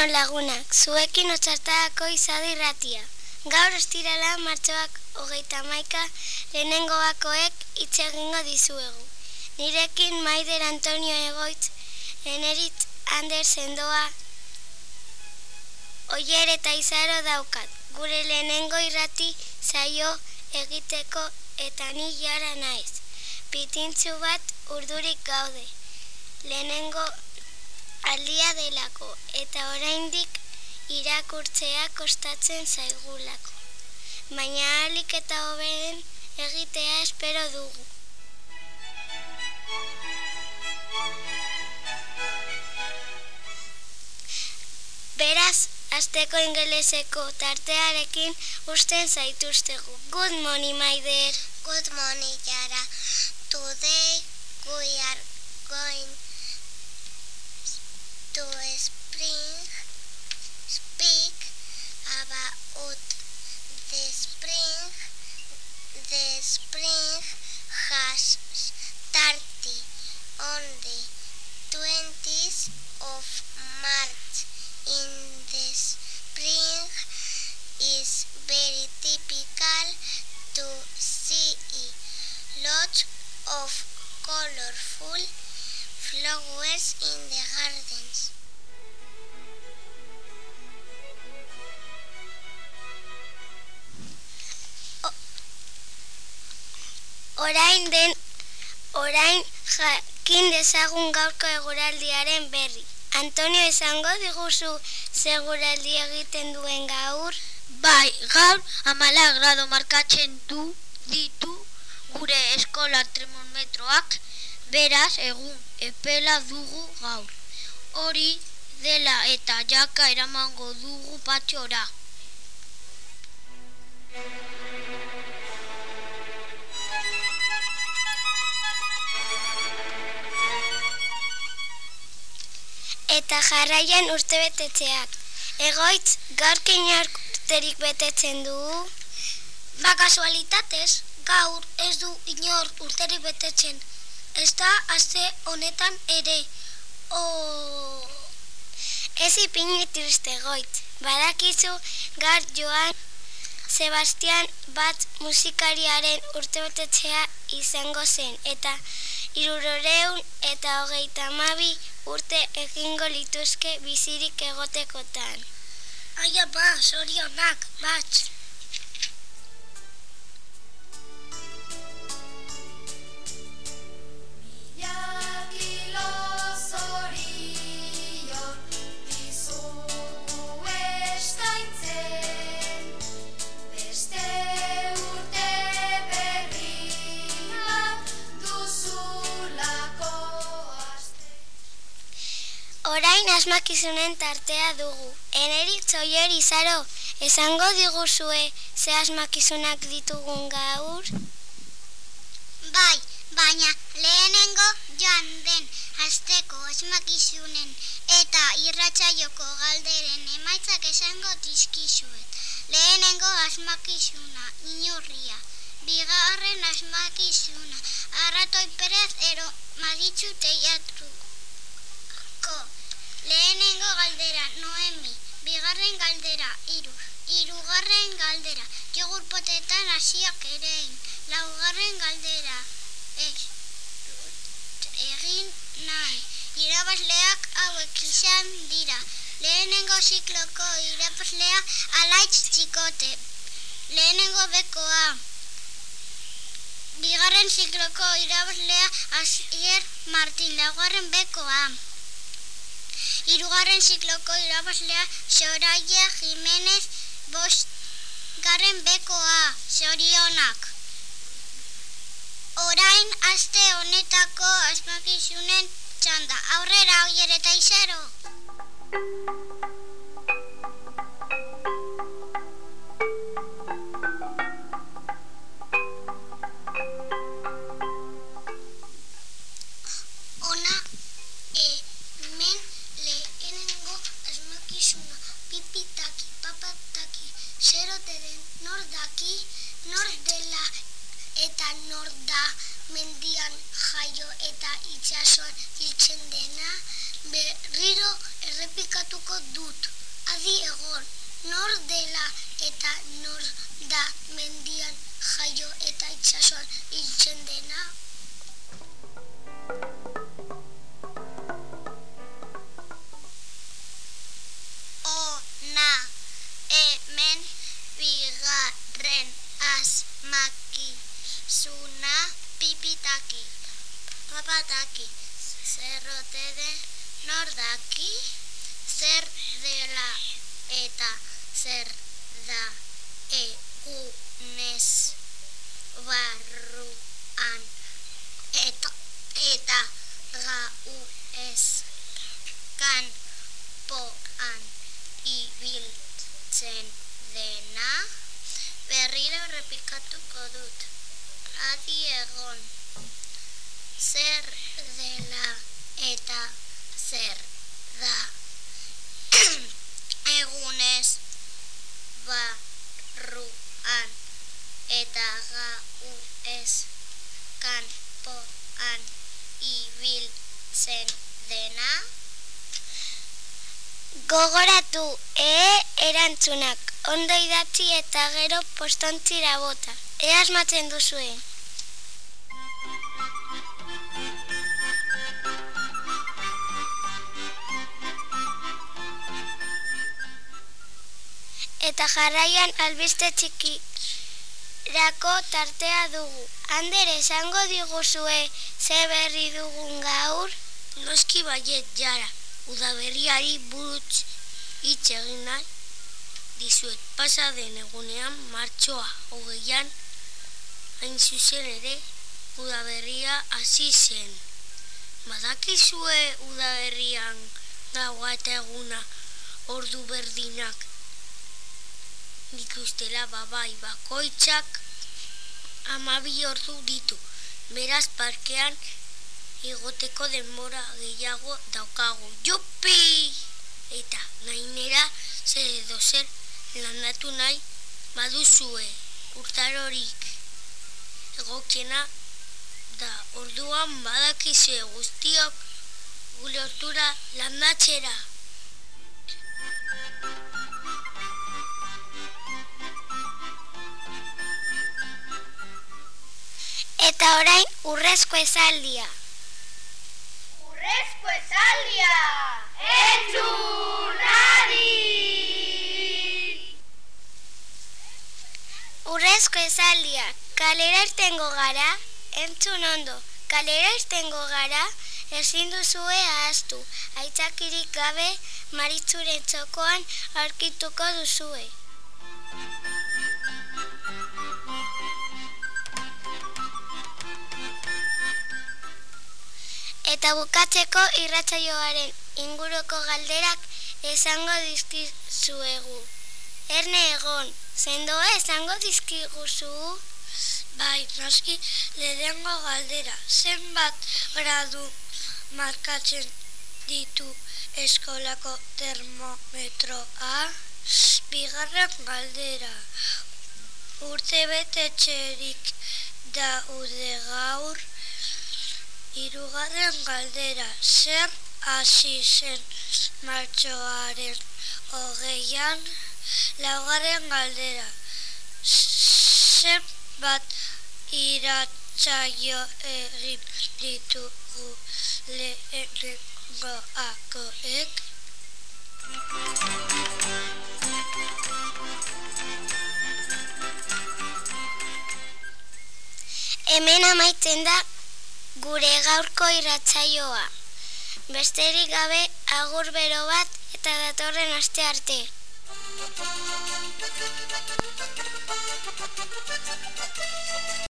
Egunon lagunak, zuekin otxartako izadi ratia. Gaur estirala martxoak hogeita maika lehenengo bakoek itxegingo dizuegu. Nirekin Maider Antonio Egoitz, Eneritz Ander Sendoa, Oier eta Izaro daukat. Gure lehenengo irrati zaio egiteko eta ni jara naiz. Pitintzu bat urdurik gaude. Lehenengo aldia delako eta oraindik irakurtzea kostatzen zaigulako. Baina alik eta hobeen egitea espero dugu. Beraz, asteko ingeleseko tartearekin usten zaituztegu. Good morning, Maider. Good morning, Yara. Today we are going to spring speak Orain den, orain jakin dezagun gaurko eguraldiaren berri. Antonio esango diguzu seguraldi egiten duen gaur? Bai, gaur amala grado markatzen du ditu gure eskola termometroak, beraz egun epela dugu gaur. Hori dela eta jaka eramango dugu patxora. Eta jarraian urte betetzeak. Egoitz, gaur keinar urterik betetzen du? Ba kasualitatez, gaur ez du inor urterik betetzen. Ez da aste honetan ere. Oh. Ez ipini triste goitz. Badakizu gaur joan Sebastian bat musikariaren urtebetetzea izango zen eta iruroreun eta hogeita mabi urte egingo lituzke bizirik egotekotan. Aia ba, sorionak, bat. Orain asmakizunen tartea dugu. Enerik zoier izaro, esango diguzue ze asmakizunak ditugun gaur? Bai, baina lehenengo joan den asteko asmakizunen eta irratsaioko galderen emaitzak esango dizkizuet. Lehenengo asmakizuna, inurria. Bigarren asmakizuna, arratoi perez ero maditzu teiatruko. Lehenengo galdera, Noemi. Bigarren galdera, iru. Irugarren galdera, jogur potetan hasiak erein. Laugarren galdera, ez. Egin nahi. Irabazleak hauek izan dira. Lehenengo zikloko irabazlea alaitz txikote. Lehenengo bekoa. Bigarren zikloko irabazlea Asier Martin. Laugarren bekoa. Hirugarren zikloko irabazlea Soraya Jimenez bost garren bekoa zorionak. Orain aste honetako asmakizunen txanda. Aurrera oier eta izero. Itsasoan hiltzen dena, berriro errepikatuko dut. Adi egon, nor dela eta nor da mendian jaio eta itsasoan hiltzen dena. Zer da egunez barruan eta eta gau ez kanpoan ibiltzen dena. Berriro repikatuko dut. Adi egon. Zer dela eta zer da. Egunez barruan eta gau ez kanpoan ibiltzen dena Gogoratu, e erantzunak, ondo idatzi eta gero postontzira bota. E asmatzen duzuen. Jarraian albiste txikirako tartea dugu. Ander esango diguzue ze berri dugun gaur? Noski baiet jara, udaberriari burutz hitz egin nahi dizuet pasa den egunean martxoa hogeian hain zuzen ere udaberria hasi zen. Badakizue udaberrian gaua eta eguna ordu berdinak nik ustela babai bakoitzak amabi ordu ditu. Beraz parkean igoteko denbora gehiago daukagu. Jupi! Eta nainera zer edo zer landatu nahi baduzue urtarorik egokiena da orduan badakize guztiok gure hortura landatzera. Eta orain urrezko esaldia. Urrezko esaldia! Entzun adi! Urrezko esaldia. Kalera irtengo gara, entzun ondo. Kalera irtengo gara, ezin duzue ahaztu. Aitzakirik gabe maritzuren txokoan aurkituko duzue. Eta bukatzeko irratsaioaren inguruko galderak esango dizkizuegu. Erne egon, sendoa esango dizkiguzu? Bai, noski lehenengo galdera, zenbat gradu markatzen ditu eskolako termometroa? Bigarren galdera, urte betetxerik daude gaur? Hirugarren galdera, zer hasi zen martxoaren hogeian? Laugarren galdera, zenbat iratsaio egin ditugu lehenengoakoek? Hemen amaitzen da gure gaurko irratsaioa. Besterik gabe agur bero bat eta datorren aste arte.